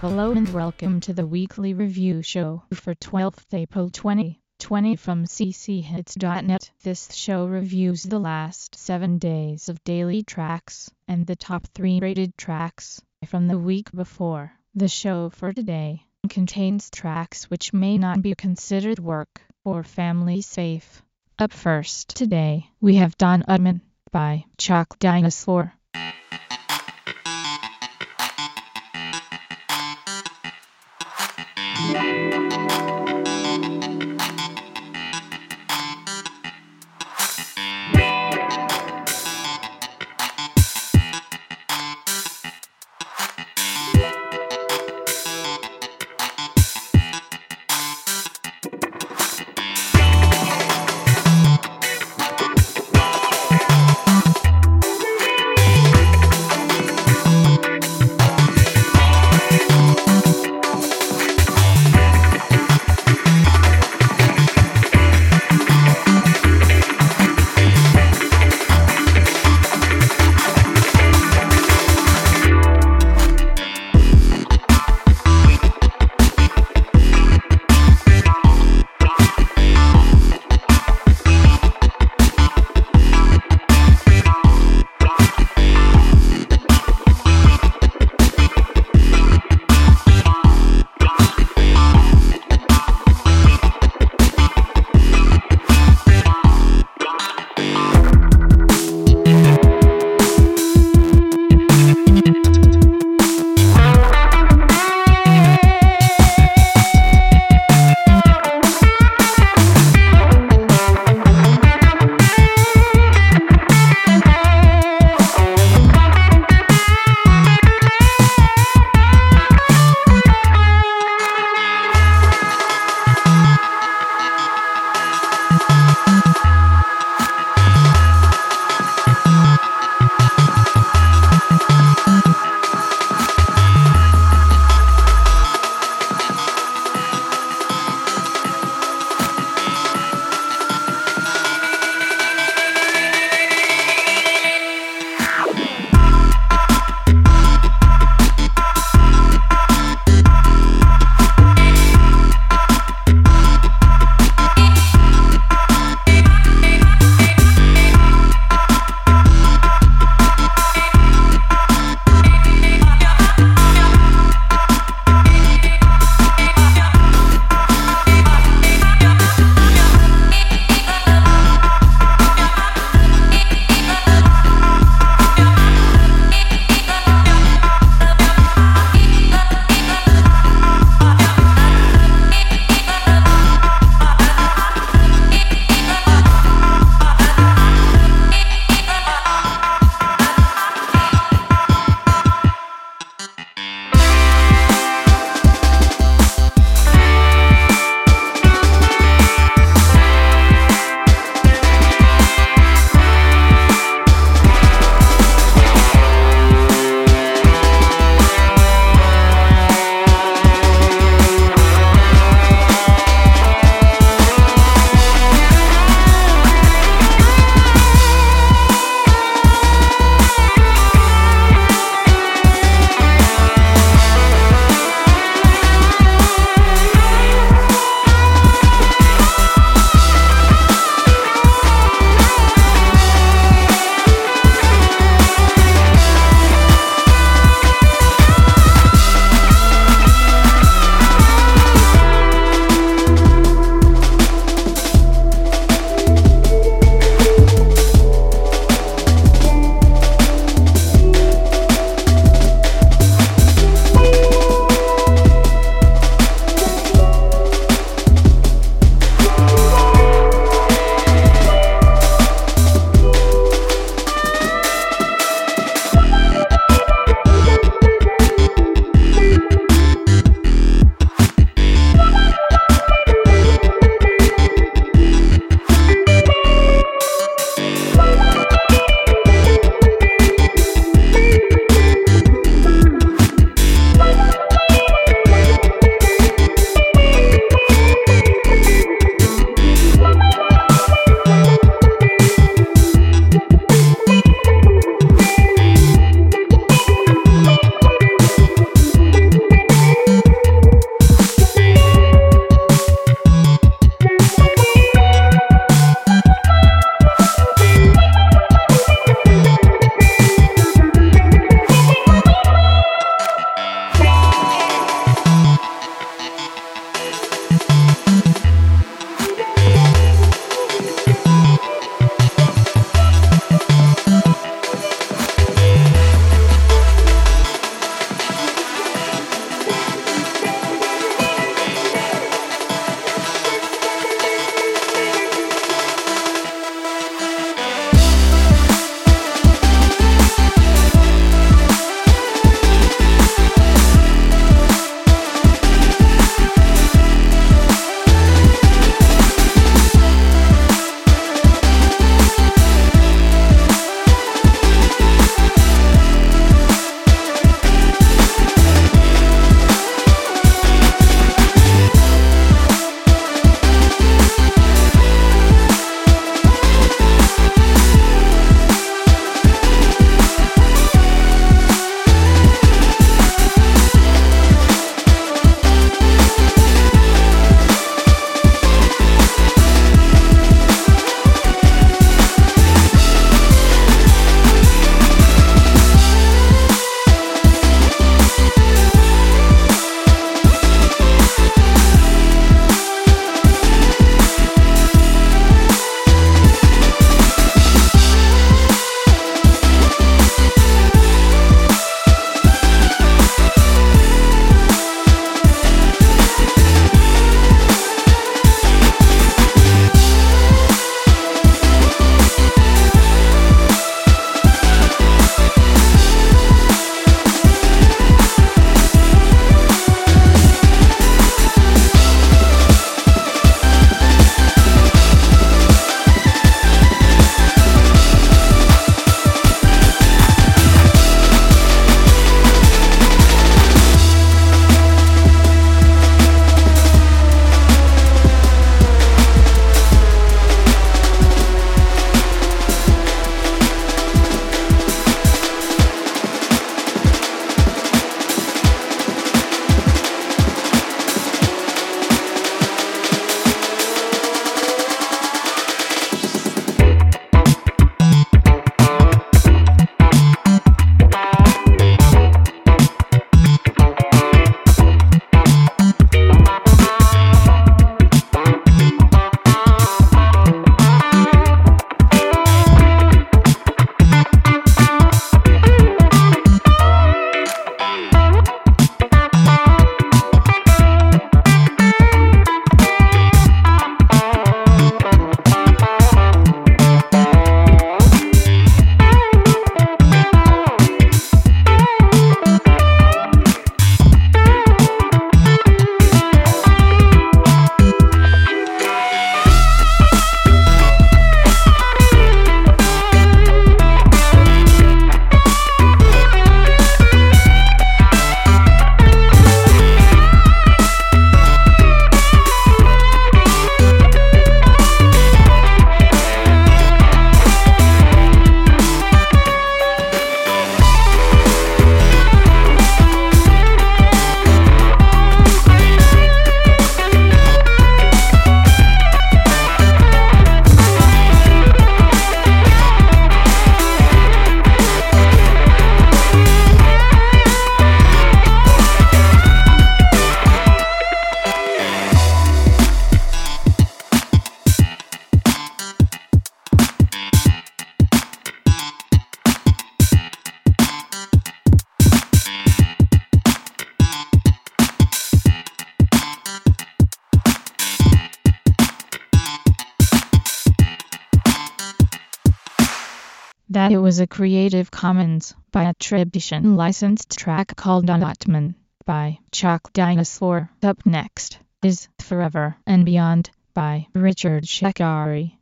Hello and welcome to the weekly review show for 12th April 2020 from cchits.net. This show reviews the last 7 days of daily tracks and the top 3 rated tracks from the week before. The show for today contains tracks which may not be considered work or family safe. Up first today, we have Don Udman by Chalk Dinosaur. Was a Creative Commons by attribution licensed track called Unatman by Chalk Dinosaur. Up next is Forever and Beyond by Richard Shakari.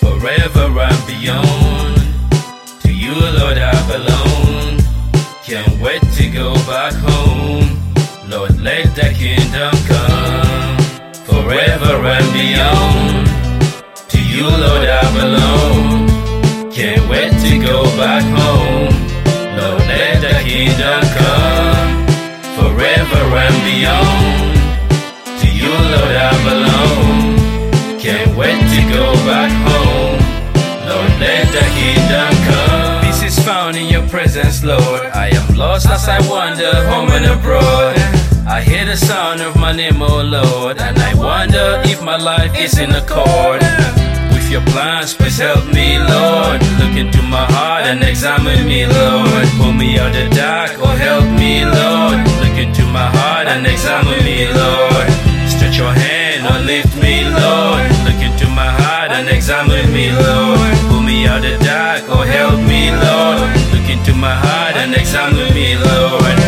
Forever and beyond, go back home. Lord, let the kingdom come. Forever and beyond, to you, Lord, I belong. Can't wait to go back home. Lord, let the kingdom come. Forever and beyond, to you, Lord, I belong. Can't wait to go back home. Lord, let the kingdom come. Peace is found in your presence, Lord. Lost as I wander home and abroad. I hear the sound of my name, oh Lord, and I wonder if my life is in accord with your plans. Please help me, Lord. Look into my heart and examine me, Lord. Pull me out the dark, or help me, Lord. Look into my heart and examine me, Lord. Stretch your hand or lift me, Lord. Look into my heart and examine me, Lord. Pull me out the dark or help me, Lord. Into my heart and examine me, Lord.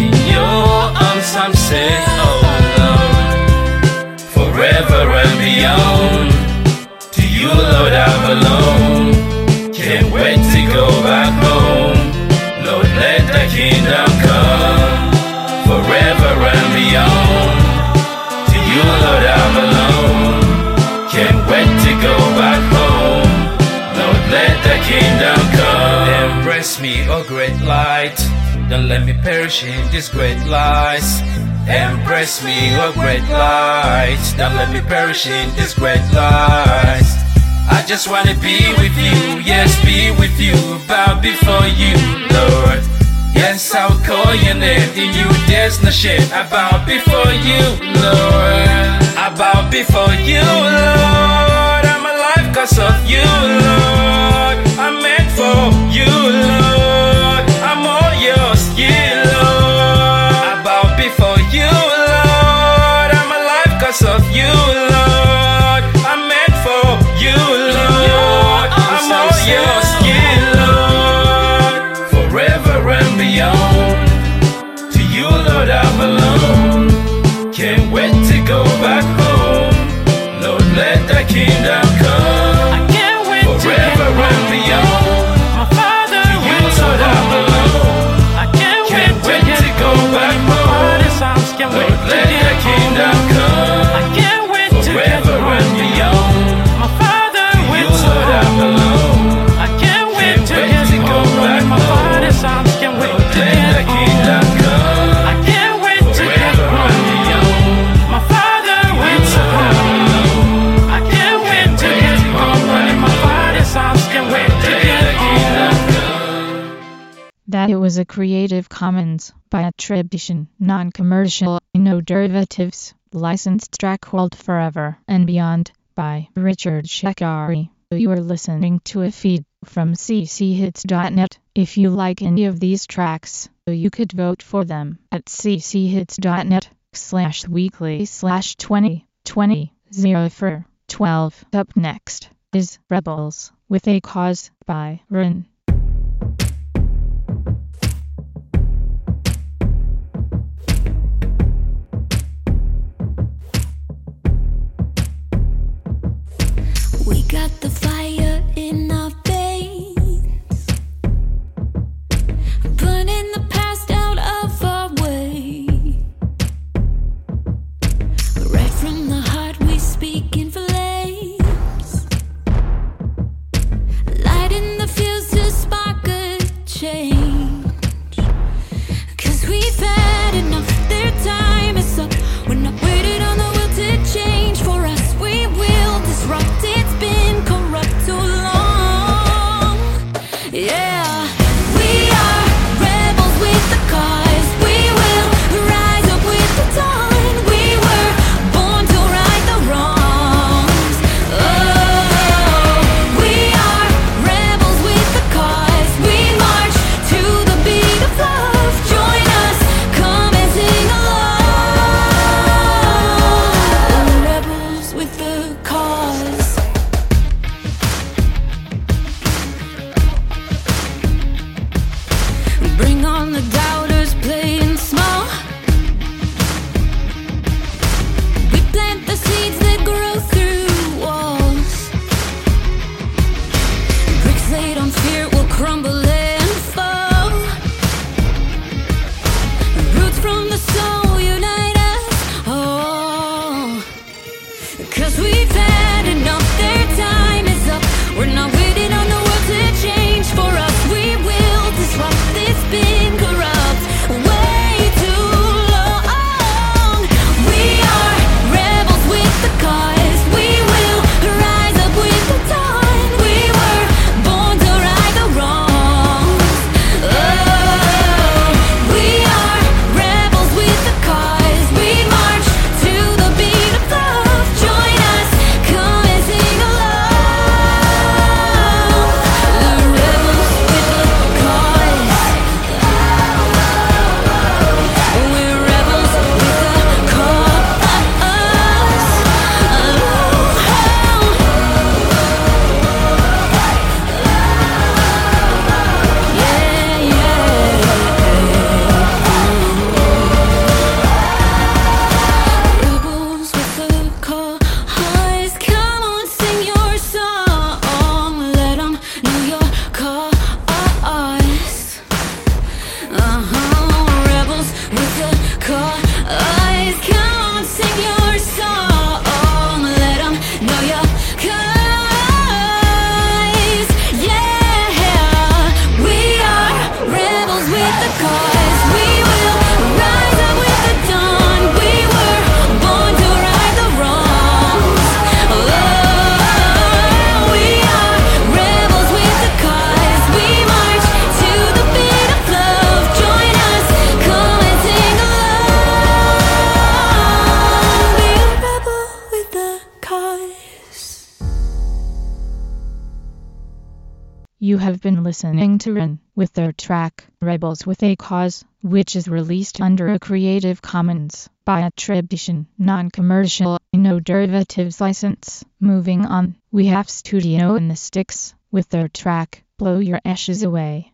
In your arms I'm safe, oh Lord. Forever and beyond. To you, Lord, I belong. Great light. Don't let me perish in this great lies. Embrace me, oh great light. Don't let me perish in this great lies. I just wanna be with you, yes, be with you, bow before you, Lord. Yes, I'll call your name, in you there's no shame. I bow before you, Lord. I bow before you, Lord. I'm alive cause of you, Lord. I'm meant for you, Lord. I'm all yours, Lord. I bow before you, Lord. I'm of you, Lord. I'm meant for you, Lord. I'm all Lord. Forever and beyond. To you, Lord, I belong. Can't wait to go back home. Lord, let the kingdom Commons by attribution, non-commercial, no derivatives, licensed track called Forever and Beyond by Richard Shekari. You are listening to a feed from cchits.net. If you like any of these tracks, you could vote for them at cchits.net slash weekly slash 2020 for 12. Up next is Rebels with a cause by Rin. Cause. You have been listening to Ren with their track Rebels with a Cause, which is released under a Creative Commons by attribution, non-commercial, no derivatives license. Moving on, we have Studio in the Sticks with their track Blow Your Ashes Away.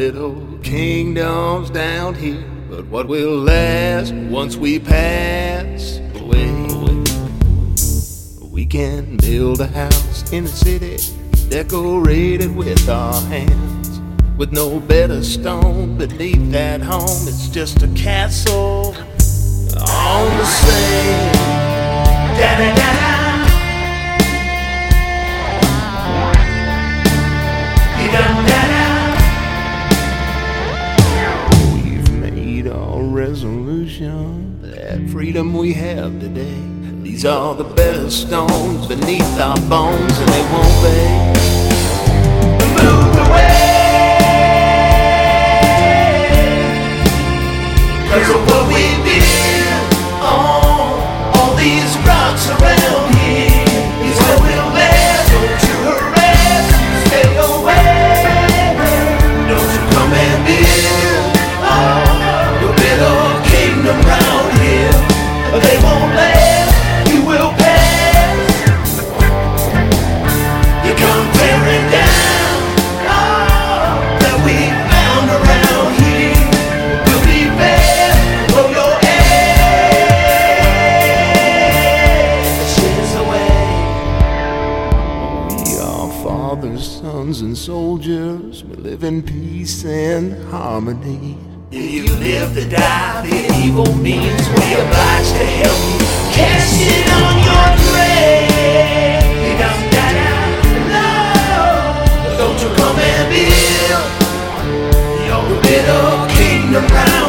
Little kingdoms down here, but what will last once we pass away? We can build a house in the city, decorated with our hands, with no better stone beneath that home. It's just a castle on the sand. Da-da-da-da. We've resolution that freedom we have today. These are the better stones beneath our bones, and they won't be moved away. Cause of what we build on all these rocks around harmony. If you live to die, the evil means we oblige to help you. Cast it on your grave. You don't die, no. Don't you come and build your little kingdom round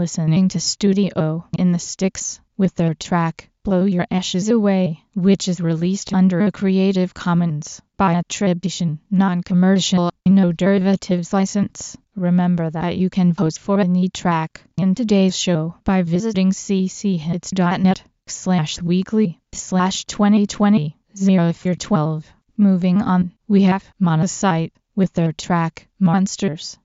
listening to Studio in the Sticks with their track Blow Your Ashes Away, which is released under a Creative Commons by attribution, non-commercial, no derivatives license. Remember that you can vote for any track in today's show by visiting cchits.net slash weekly slash 2020 0 12. Moving on, we have Monocyte with their track Monsters.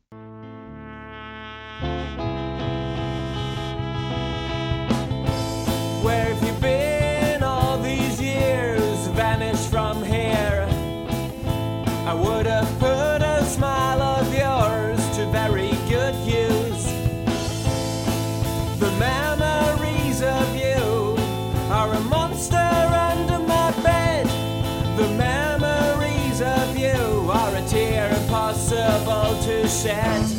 That.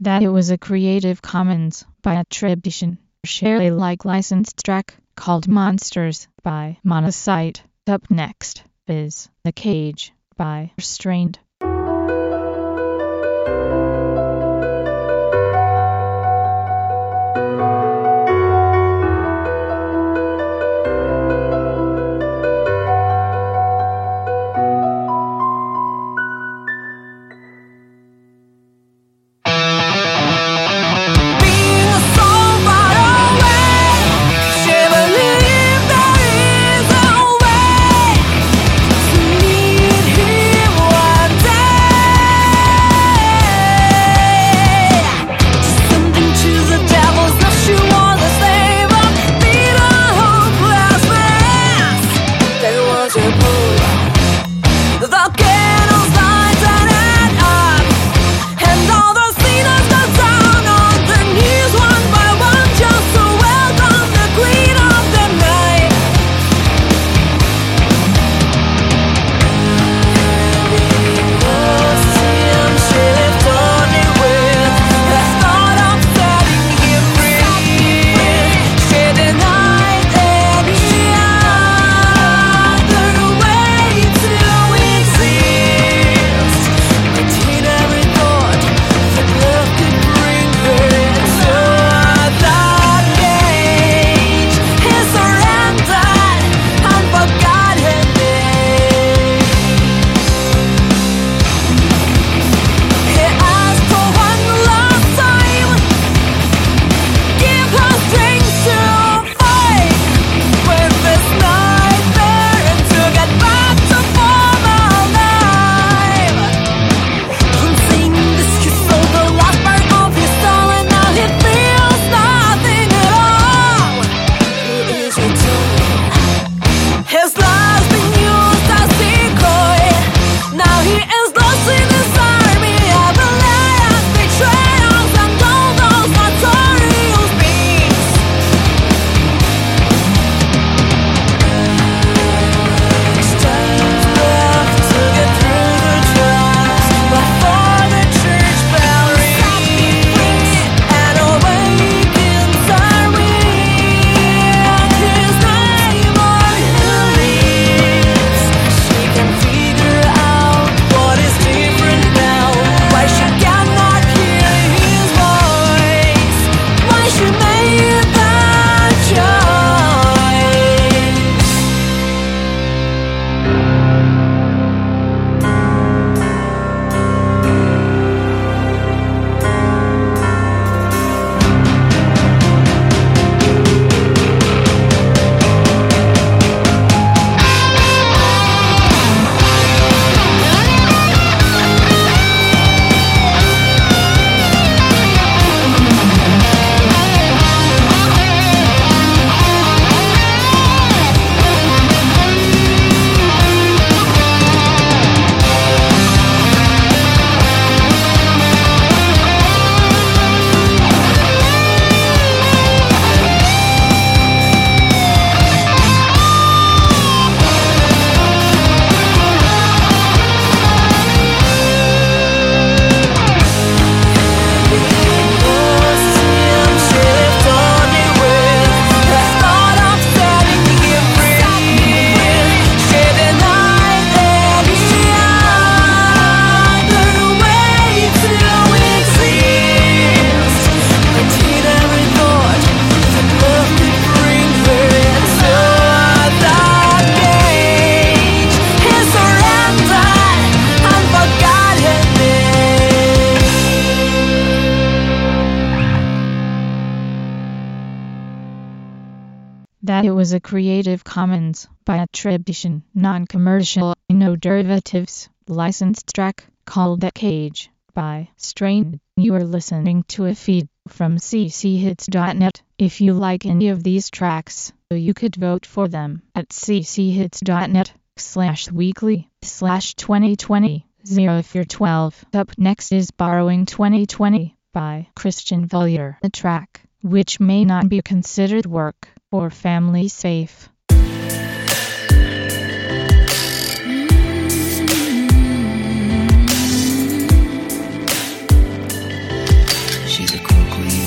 that it was a Creative Commons by attribution, share Alike licensed track called Monsters by Monocyte. Up next is The Cage by Restrained. That it was a Creative Commons by attribution, non-commercial, no derivatives, licensed track called The Cage by Strain. You are listening to a feed from cchits.net. If you like any of these tracks, you could vote for them at cchits.net slash weekly slash 2020 0 if you're 12. Up next is Borrowing 2020 by Christian Vollier. The track, which may not be considered work or family safe. She's a cruel queen,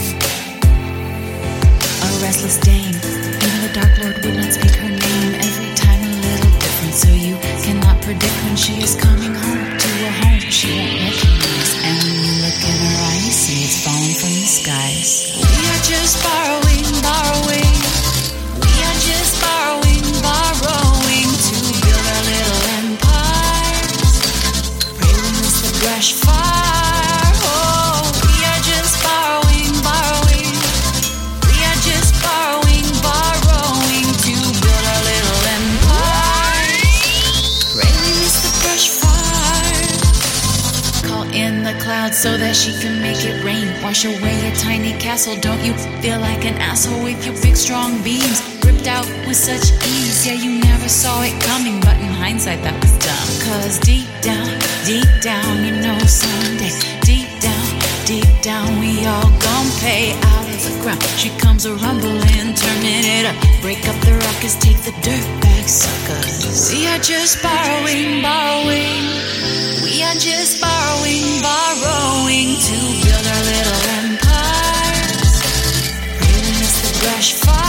a restless dame. Even the Dark Lord would not speak her name. Every time a little different, so you cannot predict when she is coming home to a home she won't recognize. And when you look in her eyes, you see it's falling from the skies. We are just borrowing, borrowing. So that she can make it rain. Wash away a tiny castle. Don't you feel like an asshole with your big strong beams? Ripped out with such ease. Yeah, you never saw it coming, but in hindsight, that was dumb. Cause deep down, deep down, you know someday. Deep down, deep down, we all gon' pay out of the ground. She comes a rumbling, turning it up. Break up the ruckus, take the dirt back, suckers. We are just borrowing, borrowing. We are just borrowing, borrowing to build our little empires. Really miss the brush fire.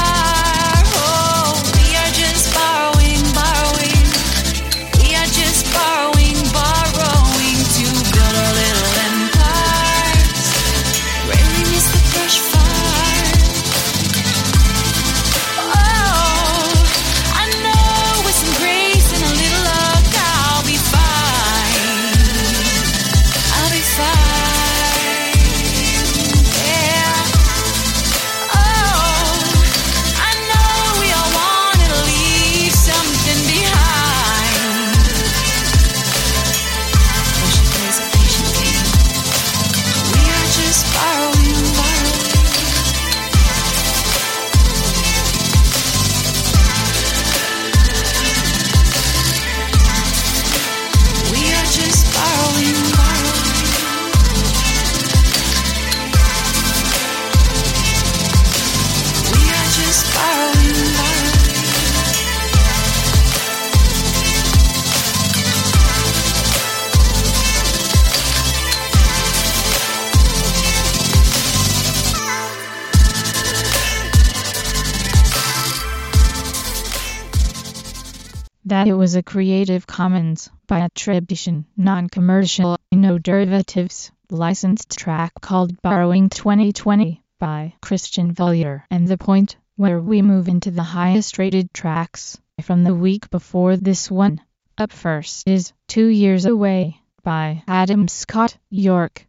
Was a Creative Commons by attribution, non-commercial, no derivatives, licensed track called Borrowing 2020 by Christian Vollier. And the point where we move into the highest rated tracks from the week before this one. Up first is Two Years Away by Adam Scott York.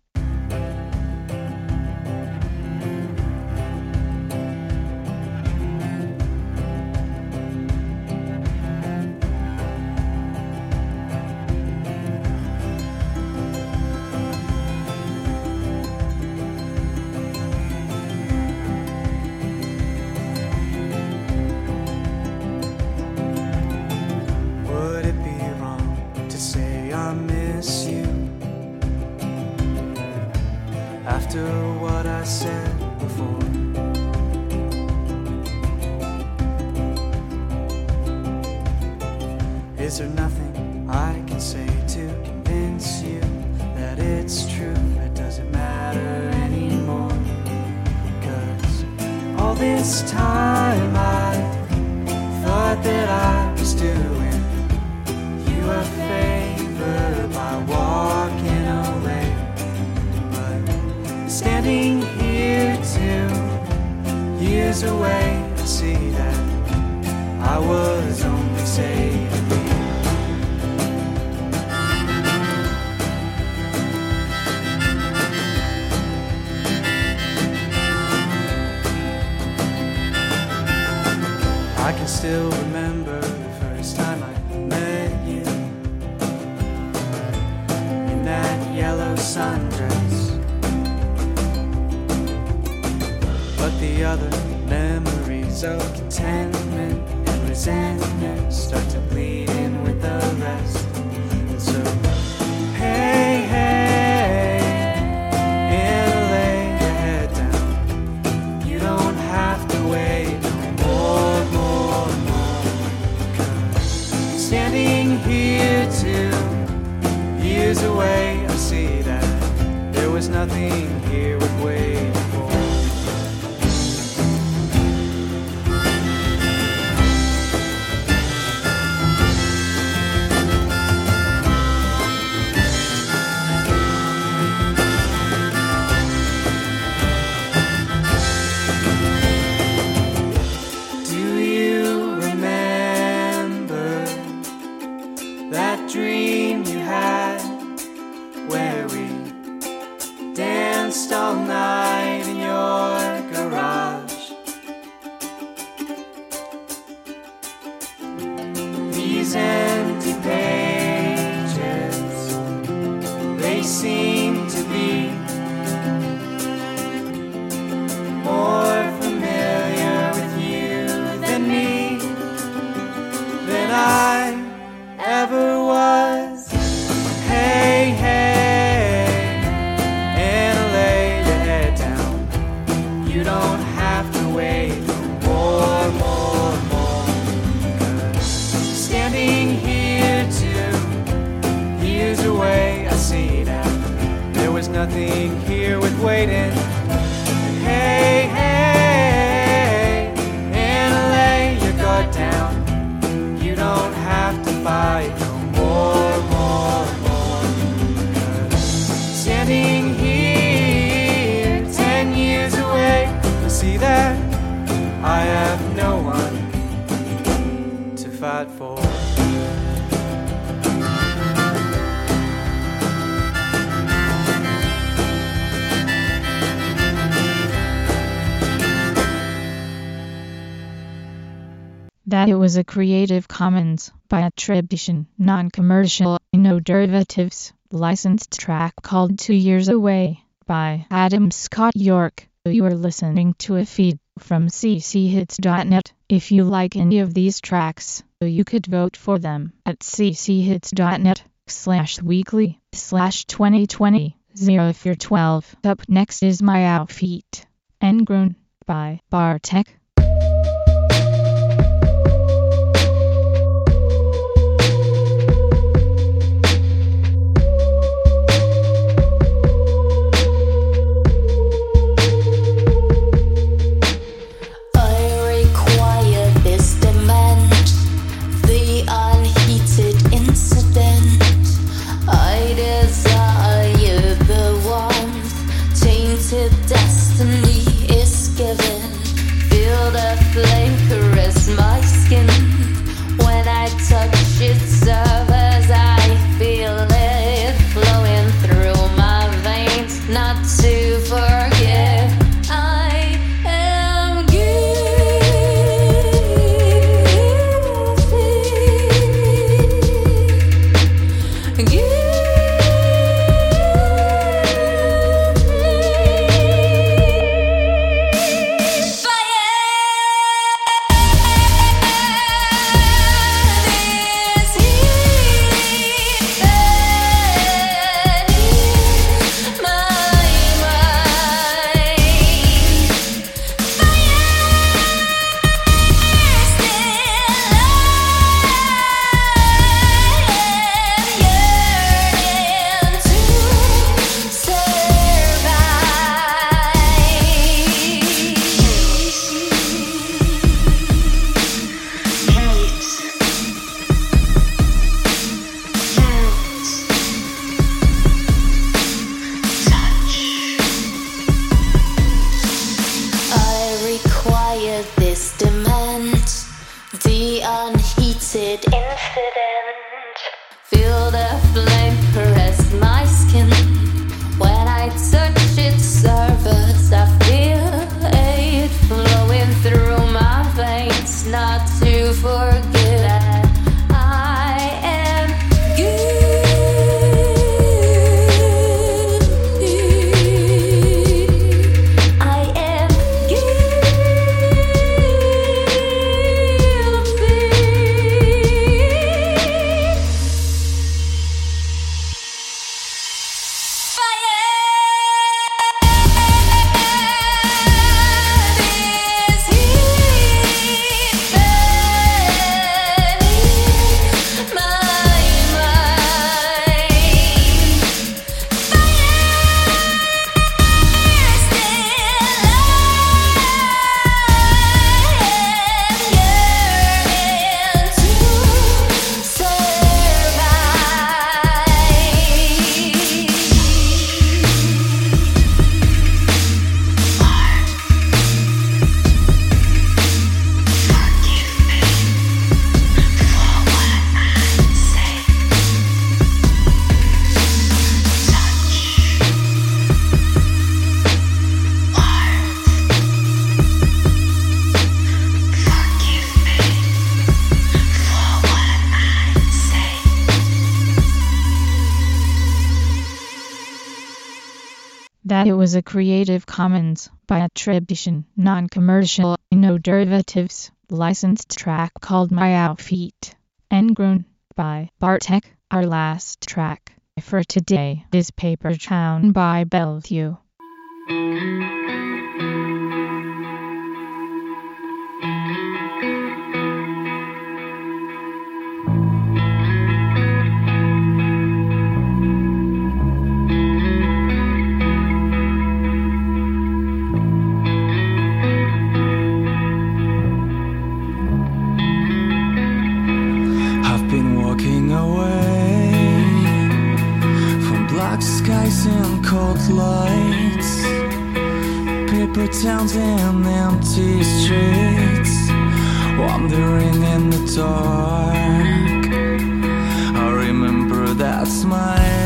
is a way I see now. There was nothing here with waiting. Hey, hey, hey, and lay your guard down. You don't have to fight. that it was a Creative Commons by attribution, non-commercial, no derivatives, licensed track called Two Years Away by Adam Scott York. You are listening to a feed from cchits.net. If you like any of these tracks, you could vote for them at cchits.net slash weekly slash 2020 0 if you're 12. Up next is My Outfit, Engrown by Bartek. That it was a Creative Commons by attribution, non-commercial, no derivatives, licensed track called My Outfit, and grown by Bartek. Our last track for today is Paper Town by Bellevue. Lights, paper towns and empty streets, wandering in the dark. I remember that smile,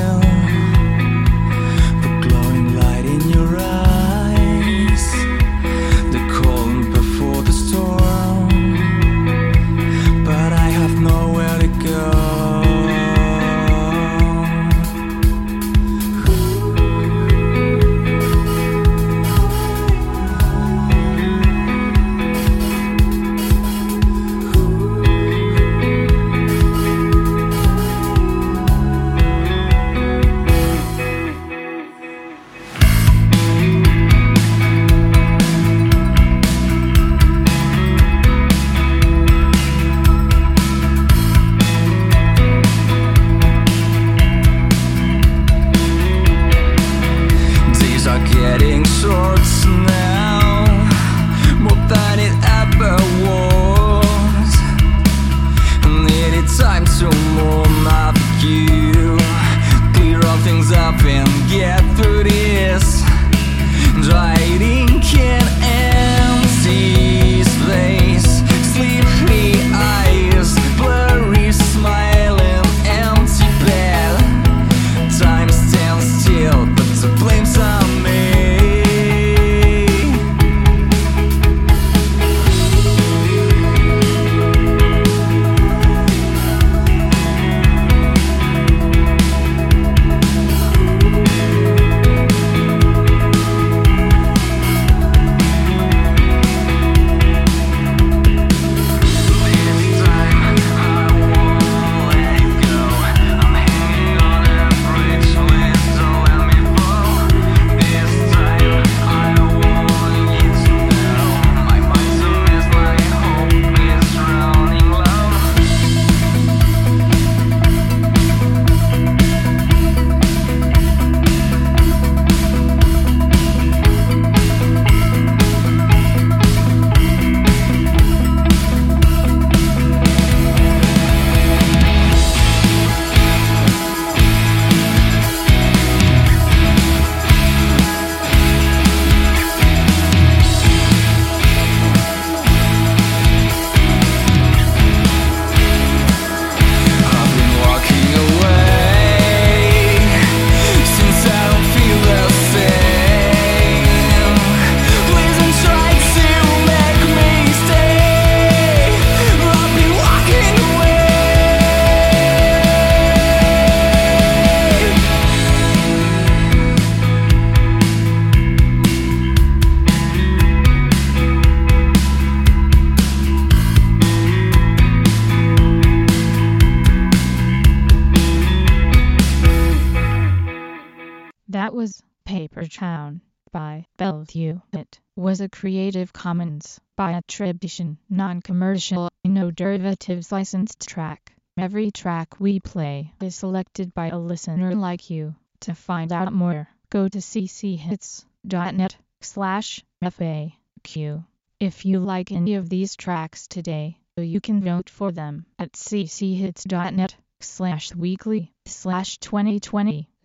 That was Paper Town by Bellevue. It was a Creative Commons by attribution, non-commercial, no derivatives licensed track. Every track we play is selected by a listener like you. To find out more, go to cchits.net slash FAQ. If you like any of these tracks today, you can vote for them at cchits.net slash weekly slash 2020